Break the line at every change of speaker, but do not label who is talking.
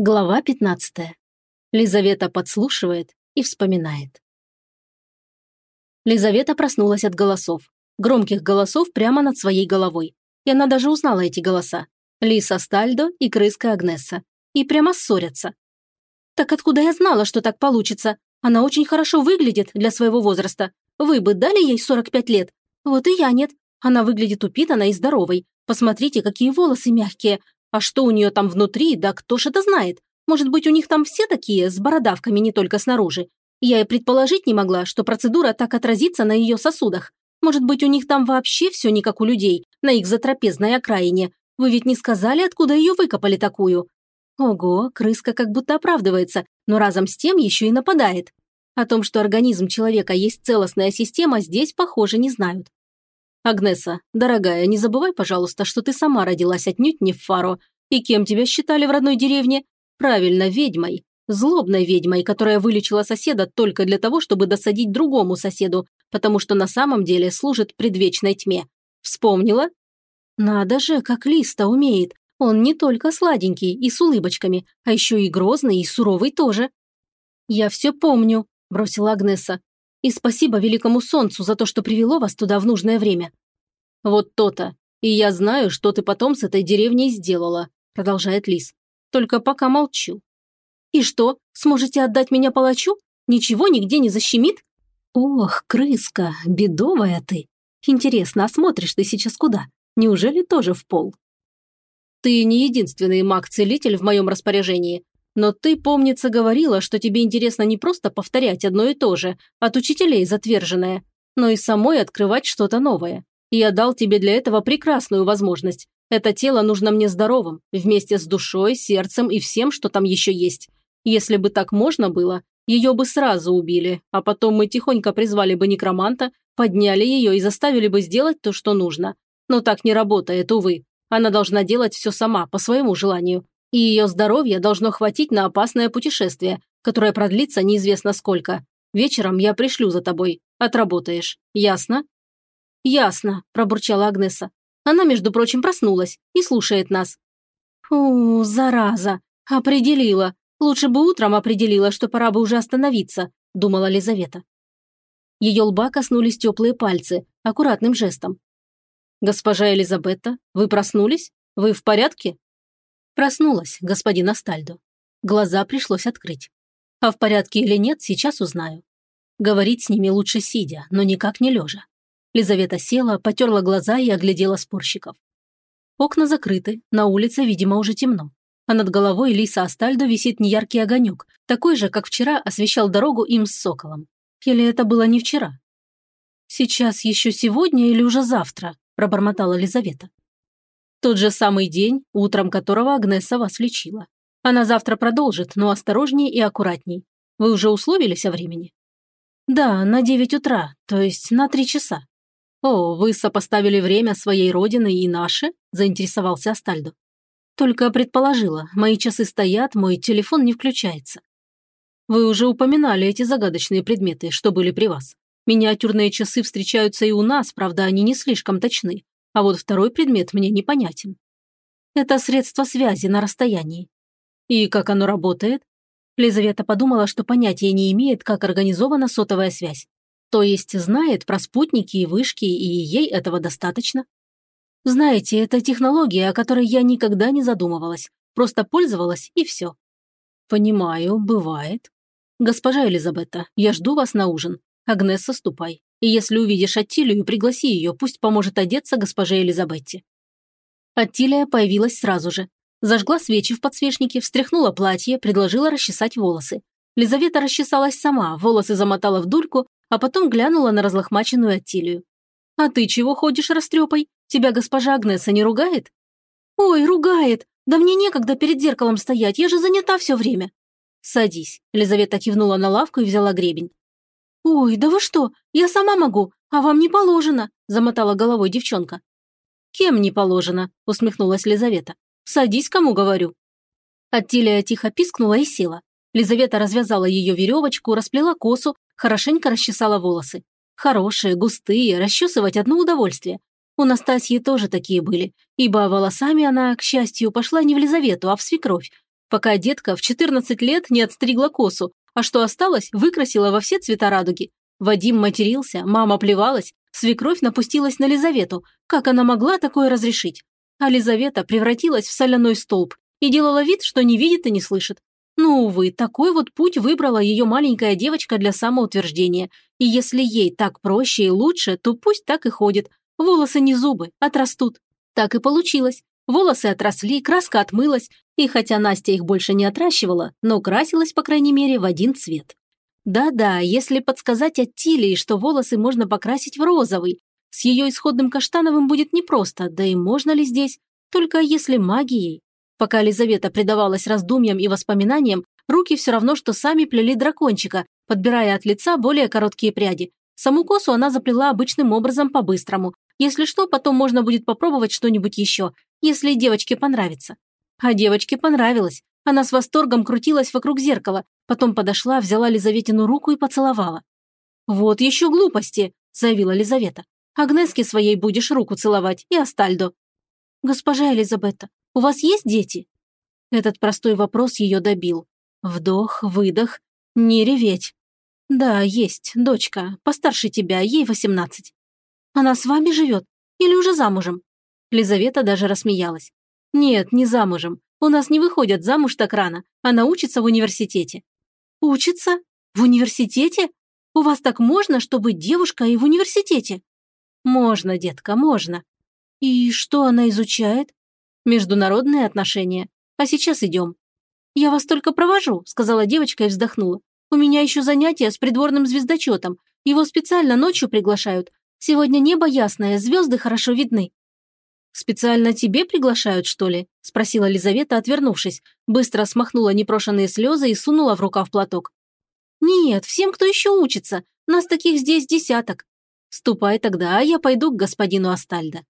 Глава 15. Лизавета подслушивает и вспоминает. Лизавета проснулась от голосов. Громких голосов прямо над своей головой. И она даже узнала эти голоса. Лиса Стальдо и крыска Агнесса. И прямо ссорятся. Так откуда я знала, что так получится? Она очень хорошо выглядит для своего возраста. Вы бы дали ей 45 лет? Вот и я нет. Она выглядит упитанной и здоровой. Посмотрите, какие волосы мягкие, а что у нее там внутри, да кто ж это знает? Может быть, у них там все такие, с бородавками, не только снаружи. Я и предположить не могла, что процедура так отразится на ее сосудах. Может быть, у них там вообще все не как у людей, на их затрапезной окраине. Вы ведь не сказали, откуда ее выкопали такую? Ого, крыска как будто оправдывается, но разом с тем еще и нападает. О том, что организм человека есть целостная система, здесь, похоже, не знают. «Агнеса, дорогая, не забывай, пожалуйста, что ты сама родилась отнюдь не в Фаро. И кем тебя считали в родной деревне? Правильно, ведьмой. Злобной ведьмой, которая вылечила соседа только для того, чтобы досадить другому соседу, потому что на самом деле служит предвечной тьме. Вспомнила? Надо же, как Листа умеет. Он не только сладенький и с улыбочками, а еще и грозный и суровый тоже. «Я все помню», – бросила Агнеса. И спасибо великому солнцу за то, что привело вас туда в нужное время». «Вот то-то. И я знаю, что ты потом с этой деревней сделала», продолжает Лис. «Только пока молчу». «И что, сможете отдать меня палачу? Ничего нигде не защемит?» «Ох, крыска, бедовая ты. Интересно, а смотришь ты сейчас куда? Неужели тоже в пол?» «Ты не единственный маг-целитель в моем распоряжении. Но ты, помнится, говорила, что тебе интересно не просто повторять одно и то же, от учителей затверженное, но и самой открывать что-то новое. Я дал тебе для этого прекрасную возможность. Это тело нужно мне здоровым, вместе с душой, сердцем и всем, что там еще есть. Если бы так можно было, ее бы сразу убили, а потом мы тихонько призвали бы некроманта, подняли ее и заставили бы сделать то, что нужно. Но так не работает, увы. Она должна делать все сама, по своему желанию и ее здоровье должно хватить на опасное путешествие, которое продлится неизвестно сколько. Вечером я пришлю за тобой. Отработаешь. Ясно?» «Ясно», – пробурчала Агнеса. Она, между прочим, проснулась и слушает нас. «Фу, зараза! Определила. Лучше бы утром определила, что пора бы уже остановиться», – думала Лизавета. Ее лба коснулись теплые пальцы, аккуратным жестом. «Госпожа Элизабетта, вы проснулись? Вы в порядке?» Проснулась, господин Астальдо. Глаза пришлось открыть. А в порядке или нет, сейчас узнаю. Говорить с ними лучше сидя, но никак не лежа. Лизавета села, потерла глаза и оглядела спорщиков. Окна закрыты, на улице, видимо, уже темно. А над головой Лиса Астальдо висит неяркий огонек, такой же, как вчера освещал дорогу им с соколом. Или это было не вчера? «Сейчас еще сегодня или уже завтра?» – пробормотала Лизавета. Тот же самый день, утром которого Агнеса вас лечила. Она завтра продолжит, но осторожнее и аккуратней. Вы уже условились о времени? Да, на девять утра, то есть на три часа. О, вы сопоставили время своей родины и наше? Заинтересовался Астальдо. Только предположила, мои часы стоят, мой телефон не включается. Вы уже упоминали эти загадочные предметы, что были при вас. Миниатюрные часы встречаются и у нас, правда, они не слишком точны. А вот второй предмет мне непонятен. Это средство связи на расстоянии. И как оно работает? Лизавета подумала, что понятия не имеет, как организована сотовая связь. То есть знает про спутники и вышки, и ей этого достаточно? Знаете, это технология, о которой я никогда не задумывалась. Просто пользовалась, и все. Понимаю, бывает. Госпожа Элизабетта, я жду вас на ужин. Агнесса, ступай. И если увидишь Аттилию, пригласи ее, пусть поможет одеться госпоже Элизабетте». Аттилия появилась сразу же. Зажгла свечи в подсвечнике, встряхнула платье, предложила расчесать волосы. Лизавета расчесалась сама, волосы замотала в дульку, а потом глянула на разлохмаченную Аттилию. «А ты чего ходишь растрепой? Тебя госпожа Агнеса не ругает?» «Ой, ругает! Да мне некогда перед зеркалом стоять, я же занята все время!» «Садись», – Лизавета кивнула на лавку и взяла гребень. «Ой, да вы что? Я сама могу, а вам не положено», – замотала головой девчонка. «Кем не положено?» – усмехнулась Лизавета. «Садись, кому говорю». Аттилия тихо пискнула и села. Лизавета развязала ее веревочку, расплела косу, хорошенько расчесала волосы. Хорошие, густые, расчесывать одно удовольствие. У Настасьи тоже такие были, ибо волосами она, к счастью, пошла не в Лизавету, а в свекровь. Пока детка в 14 лет не отстригла косу, а что осталось, выкрасила во все цвета радуги. Вадим матерился, мама плевалась, свекровь напустилась на Лизавету. Как она могла такое разрешить? А Лизавета превратилась в соляной столб и делала вид, что не видит и не слышит. Ну, увы, такой вот путь выбрала ее маленькая девочка для самоутверждения. И если ей так проще и лучше, то пусть так и ходит. Волосы не зубы, отрастут. Так и получилось. Волосы отросли, краска отмылась, и хотя Настя их больше не отращивала, но красилась, по крайней мере, в один цвет. Да-да, если подсказать Аттилии, что волосы можно покрасить в розовый, с ее исходным каштановым будет непросто, да и можно ли здесь, только если магией. Пока Елизавета предавалась раздумьям и воспоминаниям, руки все равно, что сами плели дракончика, подбирая от лица более короткие пряди. Саму косу она заплела обычным образом по-быстрому. Если что, потом можно будет попробовать что-нибудь еще, если девочке понравится. А девочке понравилось. Она с восторгом крутилась вокруг зеркала, потом подошла, взяла Лизаветину руку и поцеловала. «Вот еще глупости», – заявила Лизавета. «Агнеске своей будешь руку целовать и Астальдо». «Госпожа Элизабетта, у вас есть дети?» Этот простой вопрос ее добил. Вдох, выдох, не реветь. «Да, есть, дочка, постарше тебя, ей восемнадцать». «Она с вами живет? Или уже замужем?» Лизавета даже рассмеялась. «Нет, не замужем. У нас не выходят замуж так рано. Она учится в университете». «Учится? В университете? У вас так можно, чтобы девушка и в университете?» «Можно, детка, можно». «И что она изучает?» «Международные отношения. А сейчас идем». «Я вас только провожу», – сказала девочка и вздохнула. «У меня еще занятия с придворным звездочетом. Его специально ночью приглашают. Сегодня небо ясное, звезды хорошо видны. «Специально тебе приглашают, что ли?» – спросила Лизавета, отвернувшись. Быстро смахнула непрошенные слезы и сунула в рукав платок. «Нет, всем, кто еще учится. Нас таких здесь десяток. Ступай тогда, а я пойду к господину Астальдо».